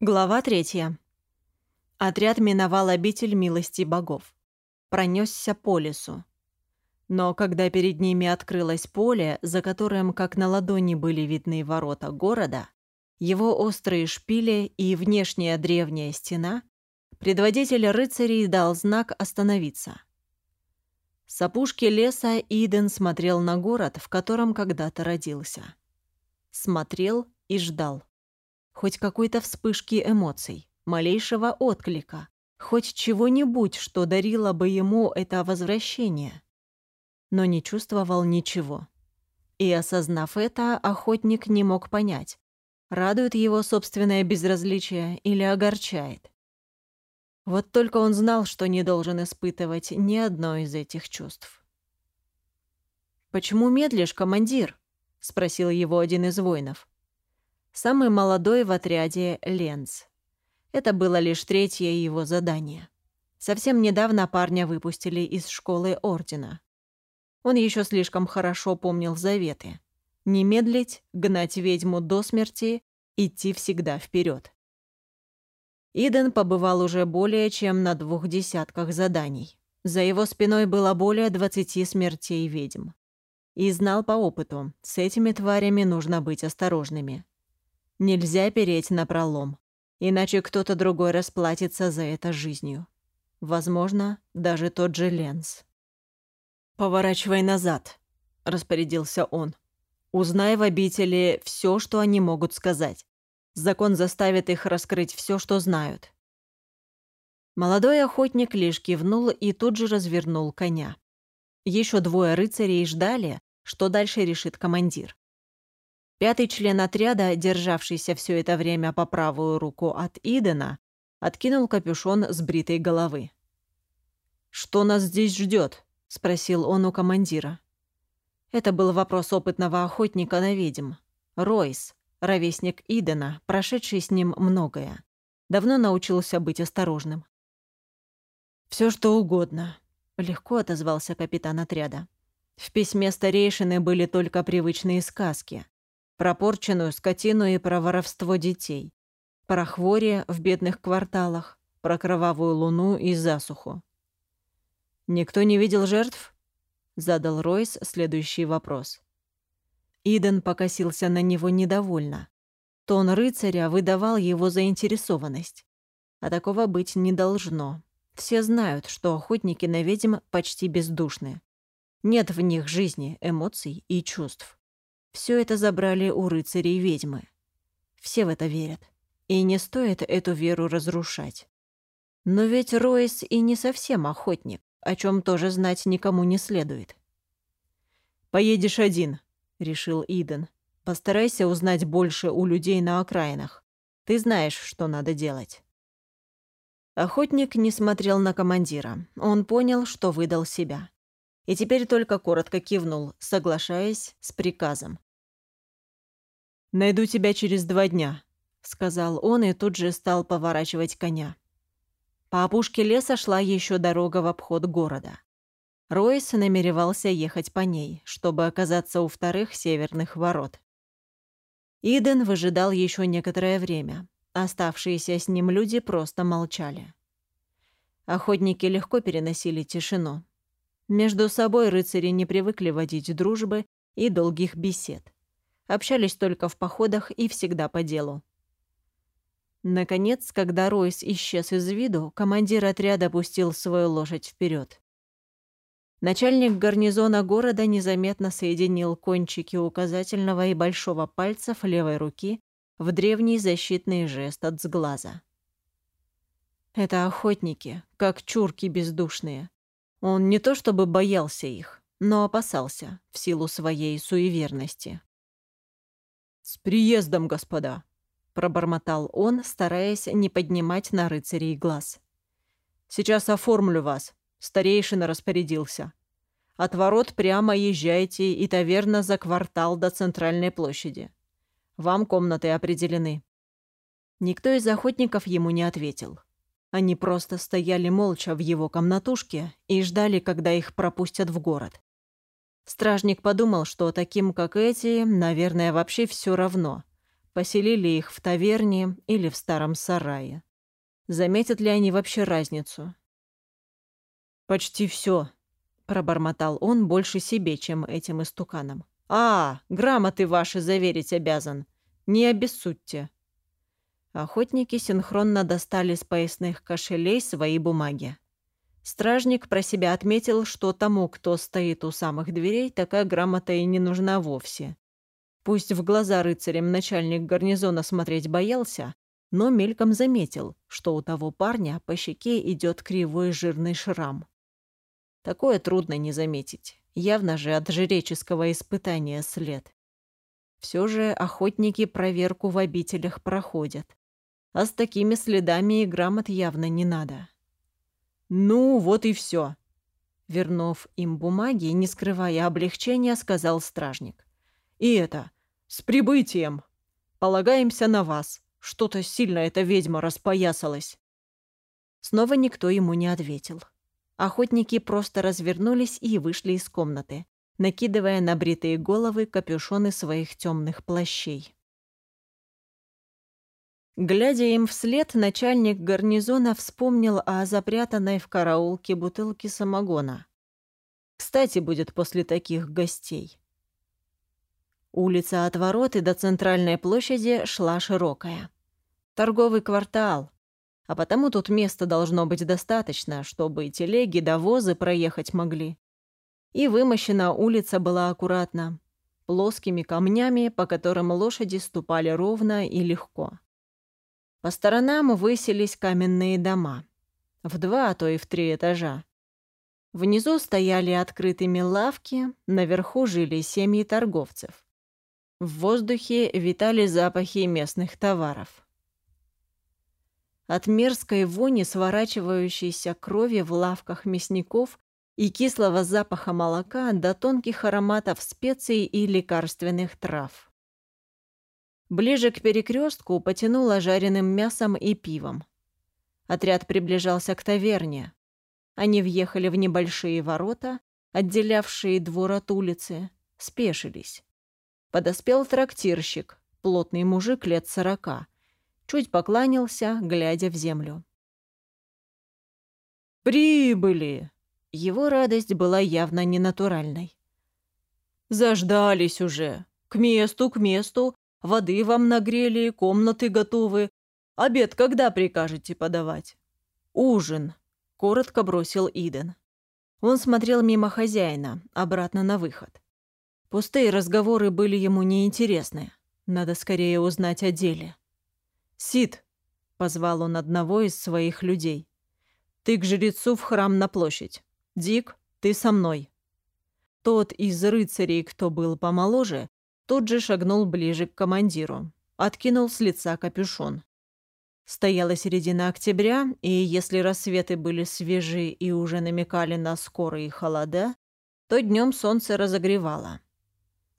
Глава третья. Отряд миновал обитель милости богов. Пронесся по лесу. Но когда перед ними открылось поле, за которым как на ладони были видны ворота города, его острые шпили и внешняя древняя стена, предводитель рыцарей дал знак остановиться. С опушки леса Иден смотрел на город, в котором когда-то родился. Смотрел и ждал хоть какой-то вспышки эмоций, малейшего отклика, хоть чего-нибудь, что дарило бы ему это возвращение. Но не чувствовал ничего. И, осознав это, охотник не мог понять, радует его собственное безразличие или огорчает. Вот только он знал, что не должен испытывать ни одно из этих чувств. «Почему медлишь, командир?» — спросил его один из воинов. Самый молодой в отряде — Ленц. Это было лишь третье его задание. Совсем недавно парня выпустили из школы Ордена. Он еще слишком хорошо помнил заветы. Не медлить, гнать ведьму до смерти, идти всегда вперед. Иден побывал уже более чем на двух десятках заданий. За его спиной было более 20 смертей ведьм. И знал по опыту, с этими тварями нужно быть осторожными. Нельзя переть на пролом, иначе кто-то другой расплатится за это жизнью. Возможно, даже тот же Ленс. «Поворачивай назад», — распорядился он. «Узнай в обители все, что они могут сказать. Закон заставит их раскрыть все, что знают». Молодой охотник лишь кивнул и тут же развернул коня. Еще двое рыцарей ждали, что дальше решит командир. Пятый член отряда, державшийся все это время по правую руку от Идена, откинул капюшон с бритой головы. «Что нас здесь ждет? спросил он у командира. Это был вопрос опытного охотника на ведьм. Ройс, ровесник Идена, прошедший с ним многое. Давно научился быть осторожным. Все что угодно», — легко отозвался капитан отряда. В письме старейшины были только привычные сказки про порченную скотину и про воровство детей, про хворие в бедных кварталах, про кровавую луну и засуху. «Никто не видел жертв?» — задал Ройс следующий вопрос. Иден покосился на него недовольно. Тон рыцаря выдавал его заинтересованность. А такого быть не должно. Все знают, что охотники на ведьм почти бездушны. Нет в них жизни, эмоций и чувств. Все это забрали у рыцарей ведьмы. Все в это верят. И не стоит эту веру разрушать. Но ведь Ройс и не совсем охотник, о чем тоже знать никому не следует. «Поедешь один», — решил Иден. «Постарайся узнать больше у людей на окраинах. Ты знаешь, что надо делать». Охотник не смотрел на командира. Он понял, что выдал себя. И теперь только коротко кивнул, соглашаясь с приказом. «Найду тебя через два дня», — сказал он и тут же стал поворачивать коня. По опушке леса шла еще дорога в обход города. Ройс намеревался ехать по ней, чтобы оказаться у вторых северных ворот. Иден выжидал еще некоторое время. Оставшиеся с ним люди просто молчали. Охотники легко переносили тишину. Между собой рыцари не привыкли водить дружбы и долгих бесед. Общались только в походах и всегда по делу. Наконец, когда Ройс исчез из виду, командир отряда пустил свою лошадь вперед. Начальник гарнизона города незаметно соединил кончики указательного и большого пальцев левой руки в древний защитный жест от сглаза. Это охотники, как чурки бездушные. Он не то чтобы боялся их, но опасался в силу своей суеверности. «С приездом, господа!» — пробормотал он, стараясь не поднимать на рыцарей глаз. «Сейчас оформлю вас», — старейшина распорядился. «От ворот прямо езжайте и таверна за квартал до центральной площади. Вам комнаты определены». Никто из охотников ему не ответил. Они просто стояли молча в его комнатушке и ждали, когда их пропустят в город. Стражник подумал, что таким, как эти, наверное, вообще все равно. поселили их в таверне или в старом сарае. Заметят ли они вообще разницу? «Почти все, пробормотал он больше себе, чем этим истуканам. «А, грамоты ваши заверить обязан. Не обессудьте». Охотники синхронно достали с поясных кошелей свои бумаги. Стражник про себя отметил, что тому, кто стоит у самых дверей, такая грамота и не нужна вовсе. Пусть в глаза рыцарям начальник гарнизона смотреть боялся, но мельком заметил, что у того парня по щеке идет кривой жирный шрам. Такое трудно не заметить. Явно же от жреческого испытания след. Все же охотники проверку в обителях проходят. А с такими следами и грамот явно не надо. «Ну, вот и все. Вернув им бумаги, не скрывая облегчения, сказал стражник. «И это, с прибытием! Полагаемся на вас!» Что-то сильно эта ведьма распоясалась. Снова никто ему не ответил. Охотники просто развернулись и вышли из комнаты, накидывая на бритые головы капюшоны своих темных плащей. Глядя им вслед, начальник гарнизона вспомнил о запрятанной в караулке бутылке самогона. Кстати, будет после таких гостей. Улица от ворот и до центральной площади шла широкая. Торговый квартал. А потому тут места должно быть достаточно, чтобы телеги до возы проехать могли. И вымощена улица была аккуратно, плоскими камнями, по которым лошади ступали ровно и легко. По сторонам высились каменные дома. В два, а то и в три этажа. Внизу стояли открытыми лавки, наверху жили семьи торговцев. В воздухе витали запахи местных товаров. От мерзкой вони, сворачивающейся крови в лавках мясников и кислого запаха молока до тонких ароматов специй и лекарственных трав. Ближе к перекрестку потянуло жареным мясом и пивом. Отряд приближался к таверне. Они въехали в небольшие ворота, отделявшие двор от улицы, спешились. Подоспел трактирщик, плотный мужик лет сорока. Чуть покланялся, глядя в землю. «Прибыли!» Его радость была явно ненатуральной. «Заждались уже. К месту, к месту. Воды вам нагрели, комнаты готовы. Обед когда прикажете подавать?» «Ужин», — коротко бросил Иден. Он смотрел мимо хозяина, обратно на выход. Пустые разговоры были ему неинтересны. Надо скорее узнать о деле. «Сид!» — позвал он одного из своих людей. «Ты к жрецу в храм на площадь. Дик, ты со мной». Тот из рыцарей, кто был помоложе, тут же шагнул ближе к командиру, откинул с лица капюшон. Стояла середина октября, и если рассветы были свежи и уже намекали на скорые холода, то днем солнце разогревало.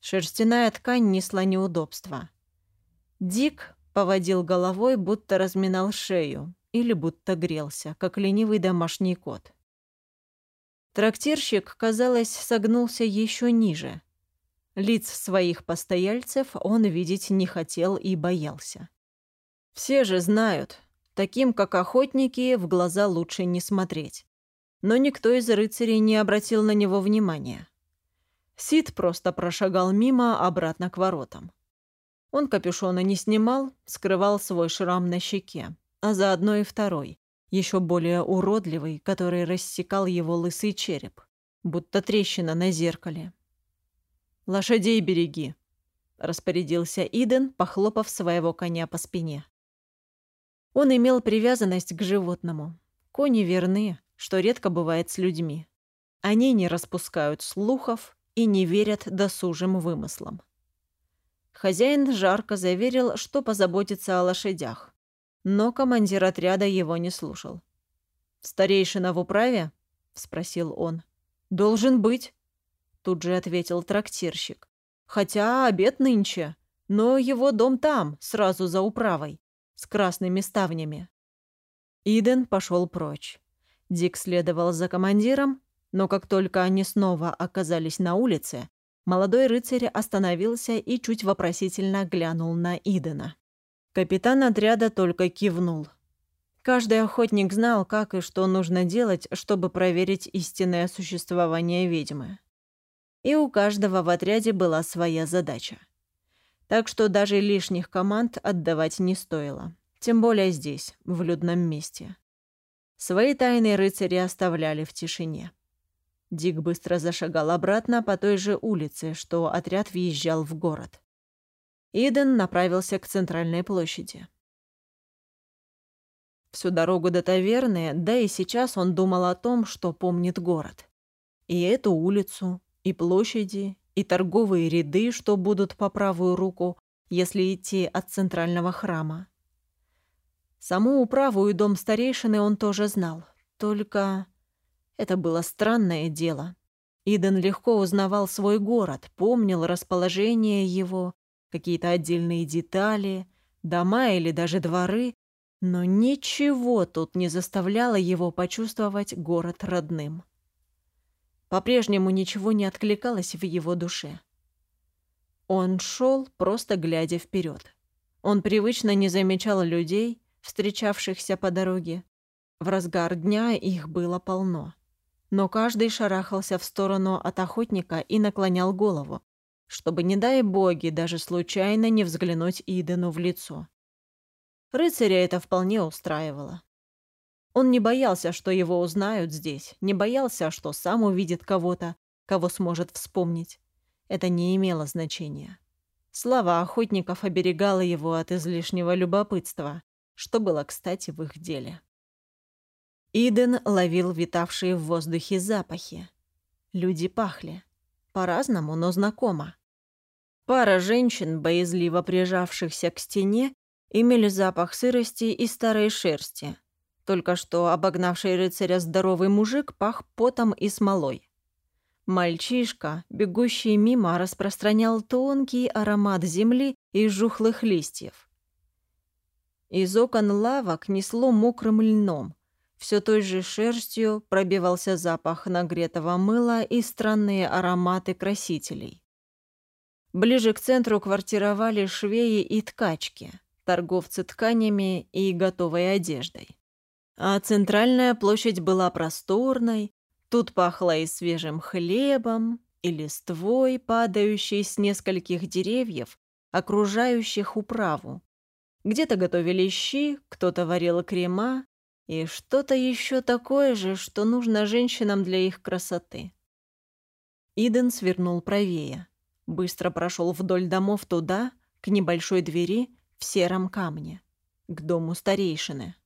Шерстяная ткань несла неудобства. Дик поводил головой, будто разминал шею или будто грелся, как ленивый домашний кот. Трактирщик, казалось, согнулся еще ниже. Лиц своих постояльцев он видеть не хотел и боялся. Все же знают, таким, как охотники, в глаза лучше не смотреть. Но никто из рыцарей не обратил на него внимания. Сид просто прошагал мимо обратно к воротам. Он капюшона не снимал, скрывал свой шрам на щеке, а заодно и второй, еще более уродливый, который рассекал его лысый череп, будто трещина на зеркале. «Лошадей береги», — распорядился Иден, похлопав своего коня по спине. Он имел привязанность к животному. Кони верны, что редко бывает с людьми. Они не распускают слухов, и не верят досужим вымыслам. Хозяин жарко заверил, что позаботится о лошадях, но командир отряда его не слушал. «Старейшина в управе?» — спросил он. «Должен быть», — тут же ответил трактирщик. «Хотя обед нынче, но его дом там, сразу за управой, с красными ставнями». Иден пошел прочь. Дик следовал за командиром, но как только они снова оказались на улице, Молодой рыцарь остановился и чуть вопросительно глянул на Идена. Капитан отряда только кивнул. Каждый охотник знал, как и что нужно делать, чтобы проверить истинное существование ведьмы. И у каждого в отряде была своя задача. Так что даже лишних команд отдавать не стоило. Тем более здесь, в людном месте. Свои тайны рыцари оставляли в тишине. Дик быстро зашагал обратно по той же улице, что отряд въезжал в город. Иден направился к центральной площади. Всю дорогу до таверны, да и сейчас он думал о том, что помнит город. И эту улицу, и площади, и торговые ряды, что будут по правую руку, если идти от центрального храма. Саму управу и дом старейшины он тоже знал. Только это было странное дело. Иден легко узнавал свой город, помнил расположение его, какие-то отдельные детали, дома или даже дворы, но ничего тут не заставляло его почувствовать город родным. По-прежнему ничего не откликалось в его душе. Он шел, просто глядя вперед. Он привычно не замечал людей, встречавшихся по дороге. В разгар дня их было полно. Но каждый шарахался в сторону от охотника и наклонял голову, чтобы, не дай боги, даже случайно не взглянуть Идену в лицо. Рыцаря это вполне устраивало. Он не боялся, что его узнают здесь, не боялся, что сам увидит кого-то, кого сможет вспомнить. Это не имело значения. Слава охотников оберегала его от излишнего любопытства, что было кстати в их деле. Иден ловил витавшие в воздухе запахи. Люди пахли. По-разному, но знакомо. Пара женщин, боязливо прижавшихся к стене, имели запах сырости и старой шерсти. Только что обогнавший рыцаря здоровый мужик пах потом и смолой. Мальчишка, бегущий мимо, распространял тонкий аромат земли и жухлых листьев. Из окон лавок несло мокрым льном. Все той же шерстью пробивался запах нагретого мыла и странные ароматы красителей. Ближе к центру квартировали швеи и ткачки – торговцы тканями и готовой одеждой. А центральная площадь была просторной, тут пахло и свежим хлебом, и листвой, падающей с нескольких деревьев, окружающих управу. Где-то готовили щи, кто-то варил крема, и что-то еще такое же, что нужно женщинам для их красоты. Иден свернул правее, быстро прошел вдоль домов туда, к небольшой двери, в сером камне, к дому старейшины.